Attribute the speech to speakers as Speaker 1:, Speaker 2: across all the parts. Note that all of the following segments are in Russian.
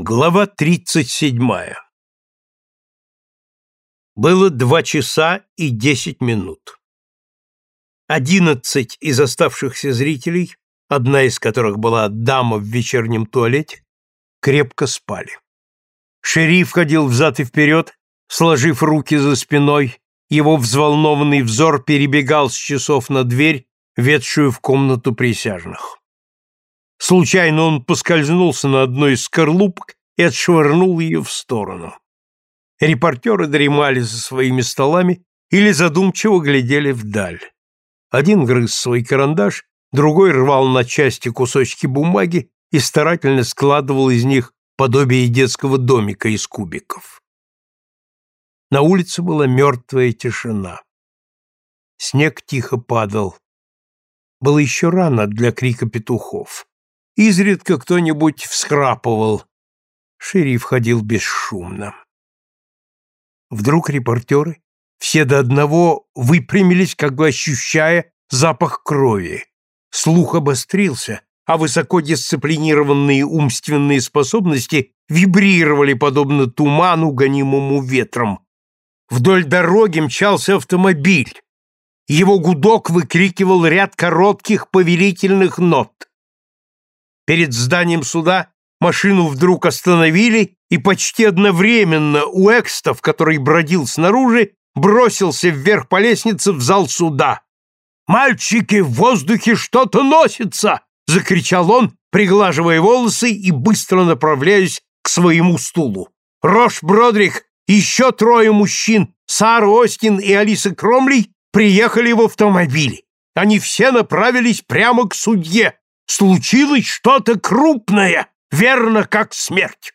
Speaker 1: Глава тридцать седьмая Было два часа и десять минут. Одиннадцать из оставшихся зрителей, одна из которых была дама в вечернем туалете, крепко спали. Шериф ходил взад и вперед, сложив руки за спиной, его взволнованный взор перебегал с часов на дверь, ведшую в комнату присяжных. Случайно он поскользнулся на одной из скорлупок и отшвырнул ее в сторону. Репортеры дремали за своими столами или задумчиво глядели вдаль. Один грыз свой карандаш, другой рвал на части кусочки бумаги и старательно складывал из них подобие детского домика из кубиков. На улице была мертвая тишина. Снег тихо падал. Было еще рано для крика петухов. Изредка кто-нибудь всхрапывал. Шериф ходил бесшумно. Вдруг репортеры, все до одного, выпрямились, как бы ощущая запах крови. Слух обострился, а высоко дисциплинированные умственные способности вибрировали подобно туману, гонимому ветром. Вдоль дороги мчался автомобиль. Его гудок выкрикивал ряд коротких повелительных нот. Перед зданием суда машину вдруг остановили, и почти одновременно Уэкстов, который бродил снаружи, бросился вверх по лестнице в зал суда. «Мальчики, в воздухе что-то носится!» — закричал он, приглаживая волосы и быстро направляясь к своему стулу. Рош Бродрик еще трое мужчин, Сара Остин и Алиса Кромлей, приехали в автомобиле. Они все направились прямо к судье, Случилось что-то крупное, верно, как смерть.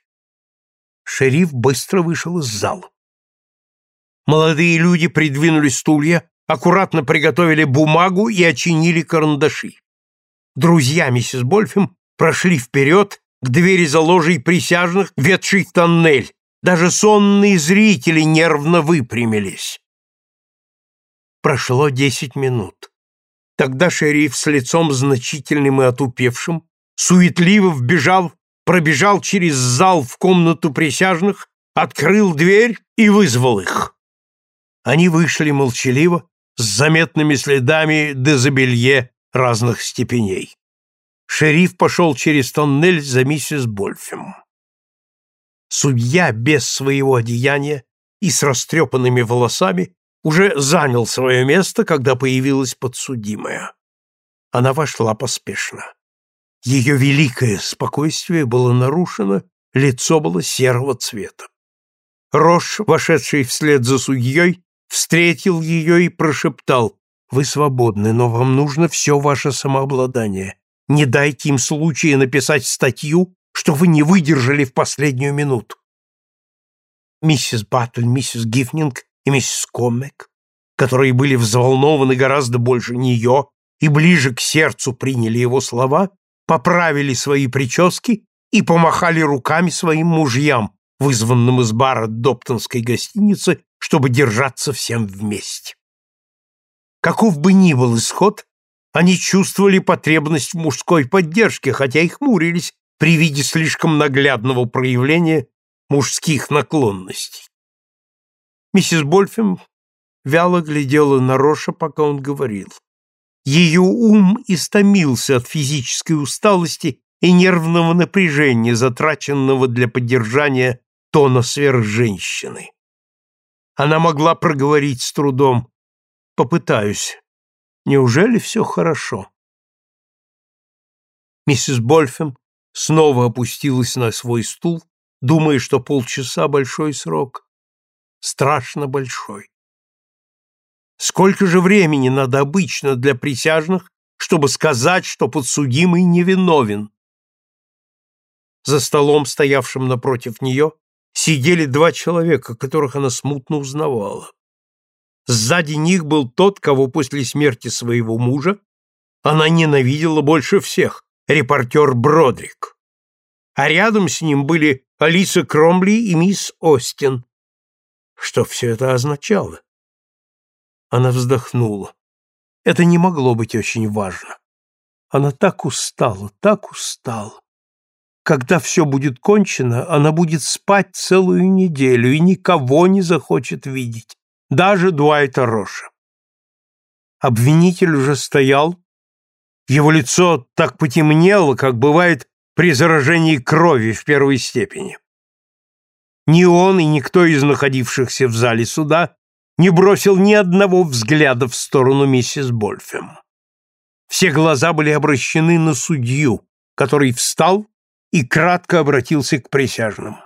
Speaker 1: Шериф быстро вышел из зала. Молодые люди придвинули стулья, аккуратно приготовили бумагу и очинили карандаши. Друзья миссис Больфем прошли вперед к двери за ложей присяжных, ведшей тоннель. Даже сонные зрители нервно выпрямились. Прошло десять минут. Тогда шериф с лицом значительным и отупевшим, суетливо вбежал, пробежал через зал в комнату присяжных, открыл дверь и вызвал их. Они вышли молчаливо, с заметными следами дезобелье разных степеней. Шериф пошел через тоннель за миссис Больфем. Судья без своего одеяния и с растрепанными волосами уже занял свое место, когда появилась подсудимая. Она вошла поспешно. Ее великое спокойствие было нарушено, лицо было серого цвета. Рош, вошедший вслед за судьей, встретил ее и прошептал, «Вы свободны, но вам нужно все ваше самообладание. Не дайте им случая написать статью, что вы не выдержали в последнюю минуту». Миссис Баттль, миссис Гифнинг и миссис Коммек, которые были взволнованы гораздо больше нее и ближе к сердцу приняли его слова, поправили свои прически и помахали руками своим мужьям, вызванным из бара Доптонской гостиницы, чтобы держаться всем вместе. Каков бы ни был исход, они чувствовали потребность в мужской поддержке, хотя и хмурились при виде слишком наглядного проявления мужских наклонностей. Миссис Больфем вяло глядела на Роша, пока он говорил. Ее ум истомился от физической усталости и нервного напряжения, затраченного для поддержания тона сверхженщины. Она могла проговорить с трудом «Попытаюсь. Неужели все хорошо?» Миссис Больфем снова опустилась на свой стул, думая, что полчаса — большой срок страшно большой. Сколько же времени надо обычно для присяжных, чтобы сказать, что подсудимый невиновен? За столом, стоявшим напротив нее, сидели два человека, которых она смутно узнавала. Сзади них был тот, кого после смерти своего мужа она ненавидела больше всех, репортер Бродрик. А рядом с ним были Алиса Кромли и мисс Остин, что все это означало? Она вздохнула. Это не могло быть очень важно. Она так устала, так устала. Когда все будет кончено, она будет спать целую неделю и никого не захочет видеть, даже Дуайта Роша. Обвинитель уже стоял, его лицо так потемнело, как бывает при заражении крови в первой степени. Ни он и никто из находившихся в зале суда не бросил ни одного взгляда в сторону миссис Больфем. Все глаза были обращены на судью, который встал и кратко обратился к присяжным.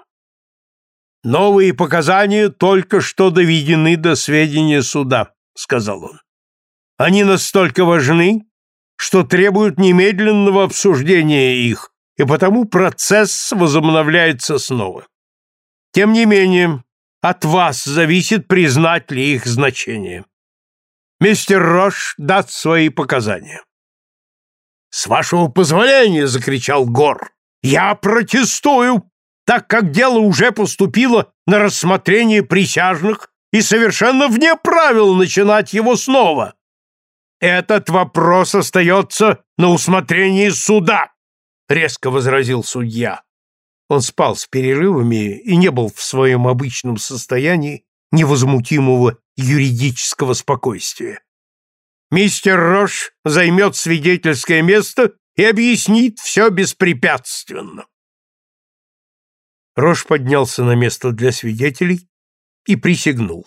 Speaker 1: «Новые показания только что доведены до сведения суда», — сказал он. «Они настолько важны, что требуют немедленного обсуждения их, и потому процесс возобновляется снова. Тем не менее, от вас зависит, признать ли их значение. Мистер Рош даст свои показания. «С вашего позволения!» — закричал Гор. Я протестую, так как дело уже поступило на рассмотрение присяжных и совершенно вне правил начинать его снова. Этот вопрос остается на усмотрении суда, резко возразил судья. Он спал с перерывами и не был в своем обычном состоянии невозмутимого юридического спокойствия. Мистер Рош займет свидетельское место и объяснит все беспрепятственно. Рош поднялся на место для свидетелей и присягнул.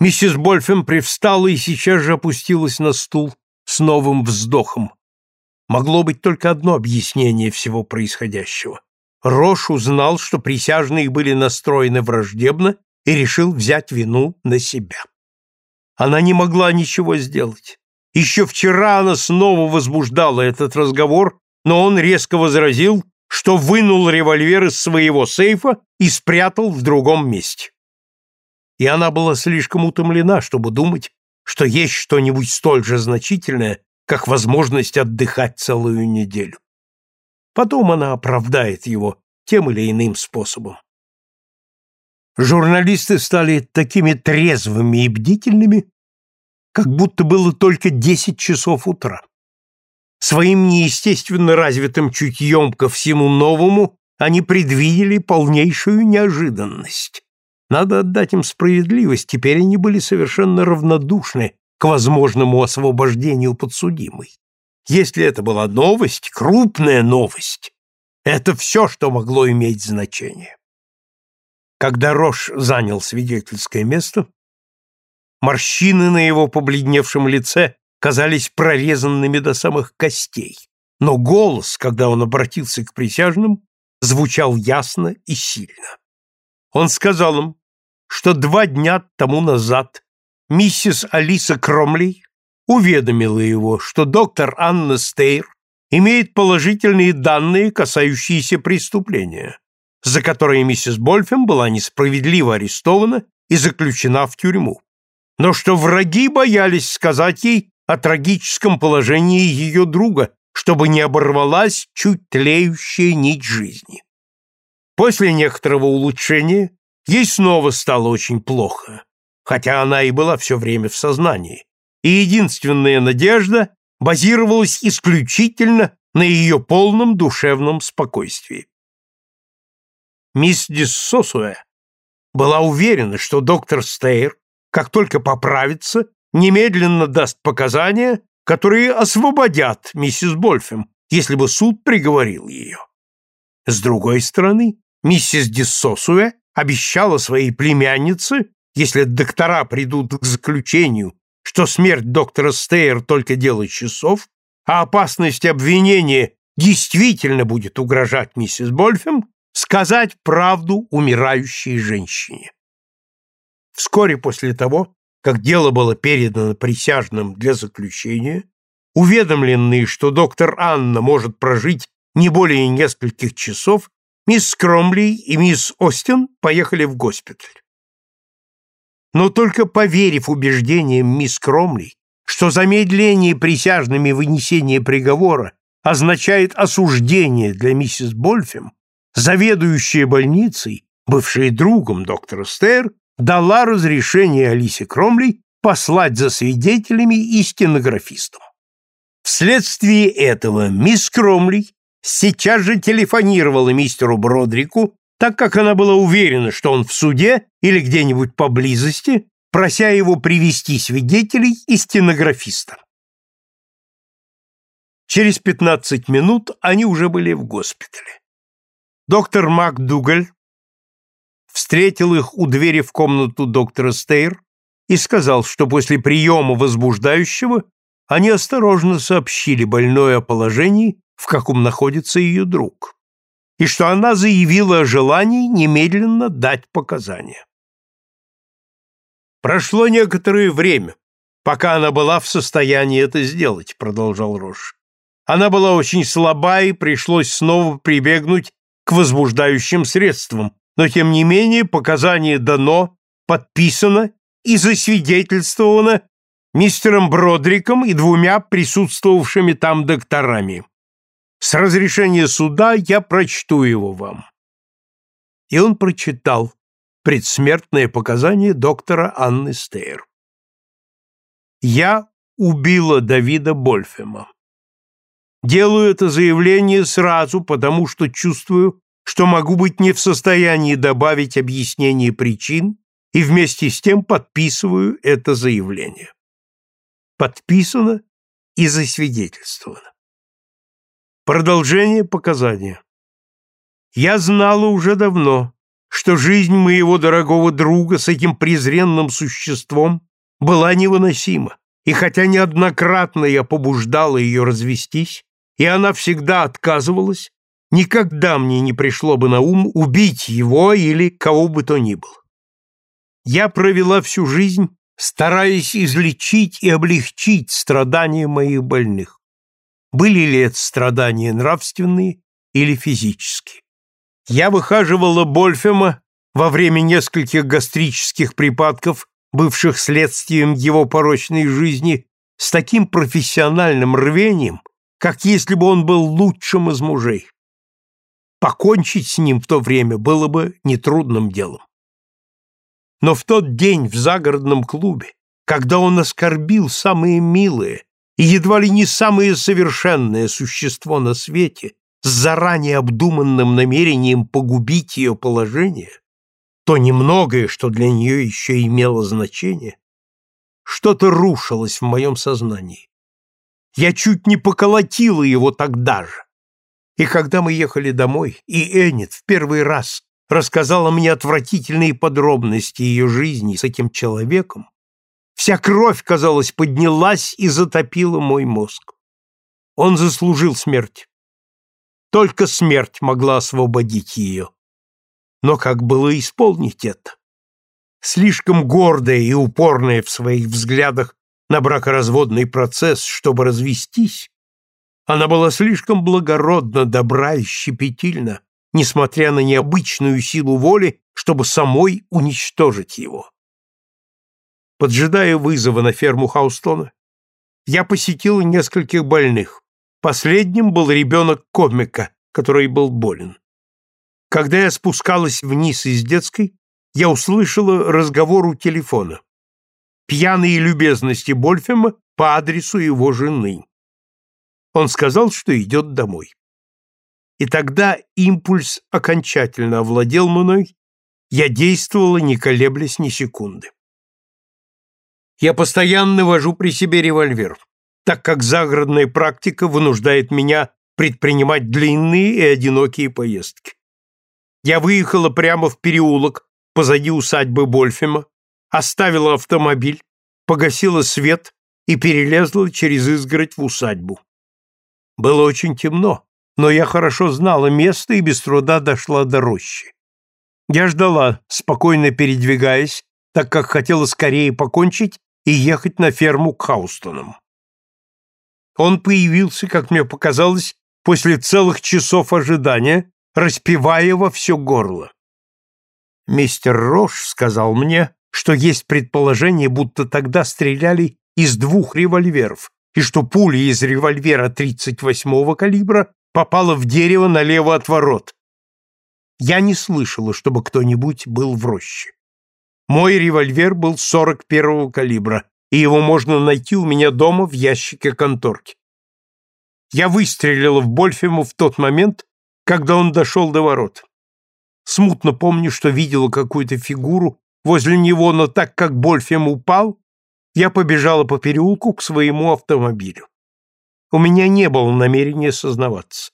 Speaker 1: Миссис Больфем привстала и сейчас же опустилась на стул с новым вздохом. Могло быть только одно объяснение всего происходящего. Рош узнал, что присяжные были настроены враждебно и решил взять вину на себя. Она не могла ничего сделать. Еще вчера она снова возбуждала этот разговор, но он резко возразил, что вынул револьвер из своего сейфа и спрятал в другом месте. И она была слишком утомлена, чтобы думать, что есть что-нибудь столь же значительное, как возможность отдыхать целую неделю. Потом она оправдает его тем или иным способом. Журналисты стали такими трезвыми и бдительными, как будто было только десять часов утра. Своим неестественно развитым чутьем ко всему новому они предвидели полнейшую неожиданность. Надо отдать им справедливость, теперь они были совершенно равнодушны возможному освобождению подсудимой. Если это была новость, крупная новость, это все, что могло иметь значение. Когда Рош занял свидетельское место, Морщины на его побледневшем лице казались прорезанными до самых костей, но голос, когда он обратился к присяжным, звучал ясно и сильно. Он сказал им, что два дня тому назад миссис Алиса Кромлей уведомила его, что доктор Анна Стейр имеет положительные данные, касающиеся преступления, за которое миссис Больфем была несправедливо арестована и заключена в тюрьму но что враги боялись сказать ей о трагическом положении ее друга, чтобы не оборвалась чуть тлеющая нить жизни. После некоторого улучшения ей снова стало очень плохо, хотя она и была все время в сознании, и единственная надежда базировалась исключительно на ее полном душевном спокойствии. Мисс Диссосуэ была уверена, что доктор Стейр как только поправится, немедленно даст показания, которые освободят миссис Больфем, если бы суд приговорил ее. С другой стороны, миссис Диссосуэ обещала своей племяннице, если доктора придут к заключению, что смерть доктора Стейер только дело часов, а опасность обвинения действительно будет угрожать миссис Больфем, сказать правду умирающей женщине. Вскоре после того, как дело было передано присяжным для заключения, уведомленные, что доктор Анна может прожить не более нескольких часов, мисс Кромли и мисс Остин поехали в госпиталь. Но только поверив убеждениям мисс Кромли, что замедление присяжными вынесения приговора означает осуждение для миссис Больфем, заведующая больницей, бывшая другом доктора Стейр, дала разрешение Алисе Кромлей послать за свидетелями и стенографистом. Вследствие этого мисс Кромлей сейчас же телефонировала мистеру Бродрику, так как она была уверена, что он в суде или где-нибудь поблизости, прося его привести свидетелей и стенографиста. Через 15 минут они уже были в госпитале. Доктор МакДугаль встретил их у двери в комнату доктора Стейр и сказал, что после приема возбуждающего они осторожно сообщили больной о положении, в каком находится ее друг, и что она заявила о желании немедленно дать показания. «Прошло некоторое время, пока она была в состоянии это сделать», — продолжал Рош. Она была очень слаба, и пришлось снова прибегнуть к возбуждающим средствам, но тем не менее показание дано, подписано и засвидетельствовано мистером Бродриком и двумя присутствовавшими там докторами. С разрешения суда я прочту его вам. И он прочитал предсмертное показание доктора Анны Стейр. Я убила Давида Больфема. Делаю это заявление сразу, потому что чувствую, что могу быть не в состоянии добавить объяснение причин и вместе с тем подписываю это заявление. Подписано и засвидетельствовано. Продолжение показания. Я знала уже давно, что жизнь моего дорогого друга с этим презренным существом была невыносима, и хотя неоднократно я побуждала ее развестись, и она всегда отказывалась, никогда мне не пришло бы на ум убить его или кого бы то ни было. Я провела всю жизнь, стараясь излечить и облегчить страдания моих больных. Были ли это страдания нравственные или физические? Я выхаживала Больфема во время нескольких гастрических припадков, бывших следствием его порочной жизни, с таким профессиональным рвением, как если бы он был лучшим из мужей. Покончить с ним в то время было бы нетрудным делом. Но в тот день в загородном клубе, когда он оскорбил самые милые и едва ли не самое совершенное существо на свете с заранее обдуманным намерением погубить ее положение, то немногое, что для нее еще имело значение, что-то рушилось в моем сознании. Я чуть не поколотила его тогда же. И когда мы ехали домой, и Эннет в первый раз рассказала мне отвратительные подробности ее жизни с этим человеком, вся кровь, казалось, поднялась и затопила мой мозг. Он заслужил смерть. Только смерть могла освободить ее. Но как было исполнить это? Слишком гордая и упорная в своих взглядах на бракоразводный процесс, чтобы развестись, она была слишком благородна, добра и щепетильна, несмотря на необычную силу воли, чтобы самой уничтожить его. Поджидая вызова на ферму Хаустона, я посетил нескольких больных. Последним был ребенок комика, который был болен. Когда я спускалась вниз из детской, я услышала разговор у телефона пьяные любезности Больфема по адресу его жены. Он сказал, что идет домой. И тогда импульс окончательно овладел мной, я действовала, не колеблясь ни секунды. Я постоянно вожу при себе револьвер, так как загородная практика вынуждает меня предпринимать длинные и одинокие поездки. Я выехала прямо в переулок позади усадьбы Больфема, оставила автомобиль, погасила свет и перелезла через изгородь в усадьбу. Было очень темно, но я хорошо знала место и без труда дошла до рощи. Я ждала, спокойно передвигаясь, так как хотела скорее покончить и ехать на ферму к Хаустонам. Он появился, как мне показалось, после целых часов ожидания, распевая во все горло. «Мистер Рош сказал мне, что есть предположение, будто тогда стреляли из двух револьверов, и что пуля из револьвера 38-го калибра попала в дерево налево от ворот. Я не слышала, чтобы кто-нибудь был в роще. Мой револьвер был 41-го калибра, и его можно найти у меня дома в ящике конторки. Я выстрелила в Больфему в тот момент, когда он дошел до ворот. Смутно помню, что видела какую-то фигуру возле него, но так как Больфем упал, я побежала по переулку к своему автомобилю. У меня не было намерения сознаваться.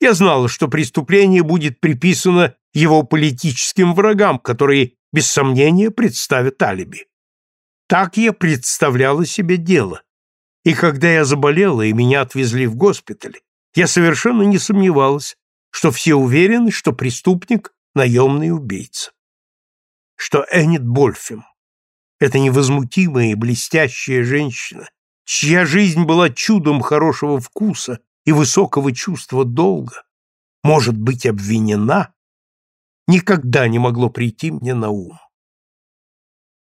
Speaker 1: Я знала, что преступление будет приписано его политическим врагам, которые, без сомнения, представят алиби. Так я представляла себе дело. И когда я заболела и меня отвезли в госпиталь, я совершенно не сомневалась, что все уверены, что преступник — наемный убийца. Что Эннет Больфем — это невозмутимая и блестящая женщина, чья жизнь была чудом хорошего вкуса и высокого чувства долга, может быть обвинена, никогда не могло прийти мне на ум.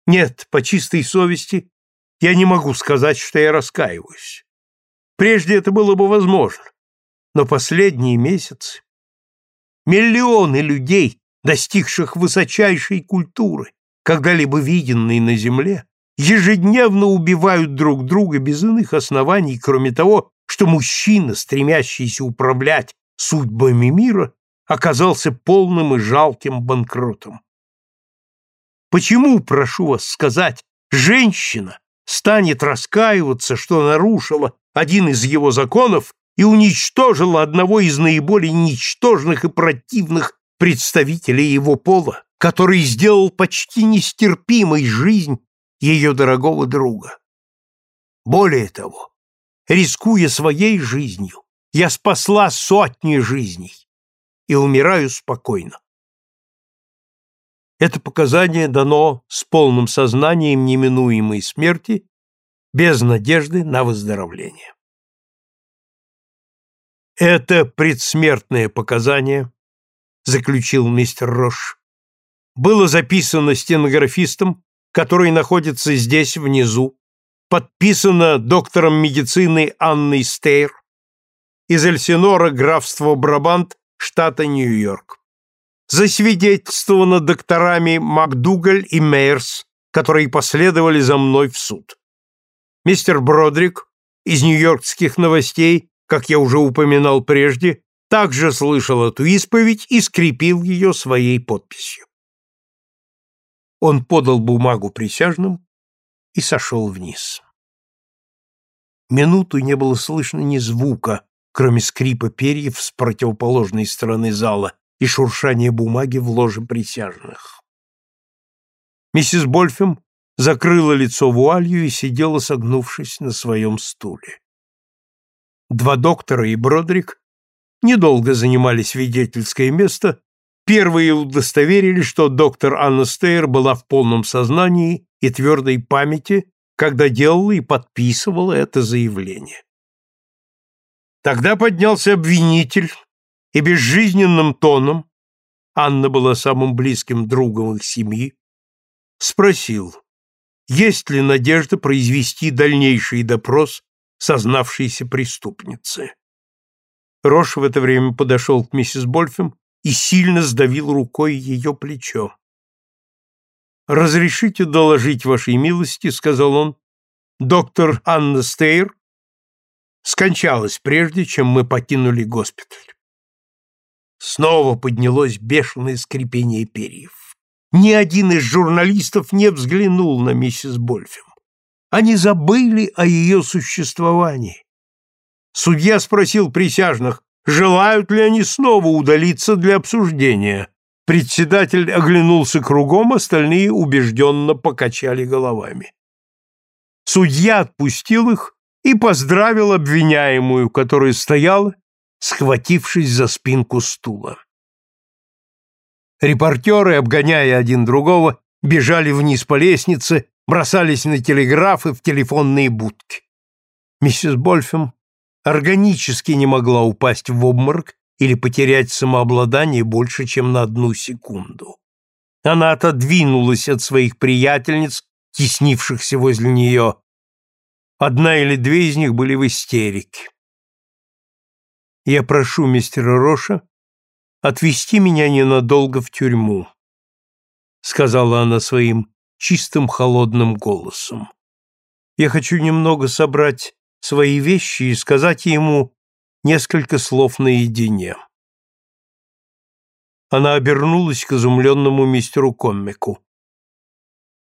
Speaker 1: Нет, по чистой совести я не могу сказать, что я раскаиваюсь. Прежде это было бы возможно, но последние месяцы миллионы людей, достигших высочайшей культуры, когда-либо виденной на земле, ежедневно убивают друг друга без иных оснований, кроме того, что мужчина, стремящийся управлять судьбами мира, оказался полным и жалким банкротом. Почему, прошу вас сказать, женщина станет раскаиваться, что нарушила один из его законов и уничтожила одного из наиболее ничтожных и противных представителей его пола, который сделал почти нестерпимой жизнь ее дорогого друга. Более того, рискуя своей жизнью, я спасла сотни жизней и умираю спокойно. Это показание дано с полным сознанием неминуемой смерти, без надежды на выздоровление. Это предсмертное показание, заключил мистер Рош, было записано стенографистом который находится здесь внизу, подписано доктором медицины Анной Стейр из Эльсинора, графства Брабант, штата Нью-Йорк. Засвидетельствовано докторами МакДугаль и Мейерс, которые последовали за мной в суд. Мистер Бродрик из нью-йоркских новостей, как я уже упоминал прежде, также слышал эту исповедь и скрепил ее своей подписью. Он подал бумагу присяжным и сошел вниз. Минуту не было слышно ни звука, кроме скрипа перьев с противоположной стороны зала и шуршания бумаги в ложе присяжных. Миссис Больфем закрыла лицо вуалью и сидела, согнувшись на своем стуле. Два доктора и Бродрик недолго занимали свидетельское место, Первые удостоверили, что доктор Анна Стейр была в полном сознании и твердой памяти, когда делала и подписывала это заявление. Тогда поднялся обвинитель и безжизненным тоном, Анна была самым близким другом их семьи, спросил, есть ли надежда произвести дальнейший допрос сознавшейся преступницы. Рош в это время подошел к миссис Больфем и сильно сдавил рукой ее плечо. «Разрешите доложить вашей милости», — сказал он, — «доктор Анна Стейр скончалась прежде, чем мы покинули госпиталь». Снова поднялось бешеное скрипение перьев. Ни один из журналистов не взглянул на миссис Больфем. Они забыли о ее существовании. Судья спросил присяжных, желают ли они снова удалиться для обсуждения. Председатель оглянулся кругом, остальные убежденно покачали головами. Судья отпустил их и поздравил обвиняемую, которая стояла, схватившись за спинку стула. Репортеры, обгоняя один другого, бежали вниз по лестнице, бросались на телеграфы в телефонные будки. Миссис Больфем органически не могла упасть в обморок или потерять самообладание больше, чем на одну секунду. Она отодвинулась от своих приятельниц, теснившихся возле нее. Одна или две из них были в истерике. «Я прошу мистера Роша отвезти меня ненадолго в тюрьму», сказала она своим чистым холодным голосом. «Я хочу немного собрать свои вещи и сказать ему, несколько слов наедине. Она обернулась к изумленному мистеру Коммику.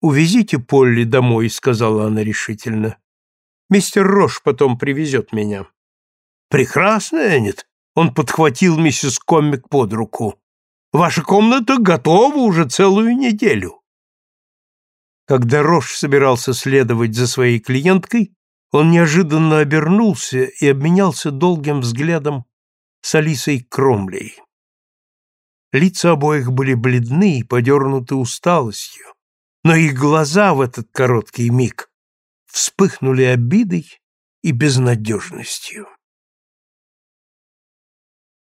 Speaker 1: «Увезите Полли домой», — сказала она решительно. «Мистер Рош потом привезет меня». «Прекрасно, Эннет!» — он подхватил миссис Коммик под руку. «Ваша комната готова уже целую неделю». Когда Рош собирался следовать за своей клиенткой, он неожиданно обернулся и обменялся долгим взглядом с Алисой Кромлей. Лица обоих были бледны и подернуты усталостью, но их глаза в этот короткий миг вспыхнули обидой и безнадежностью.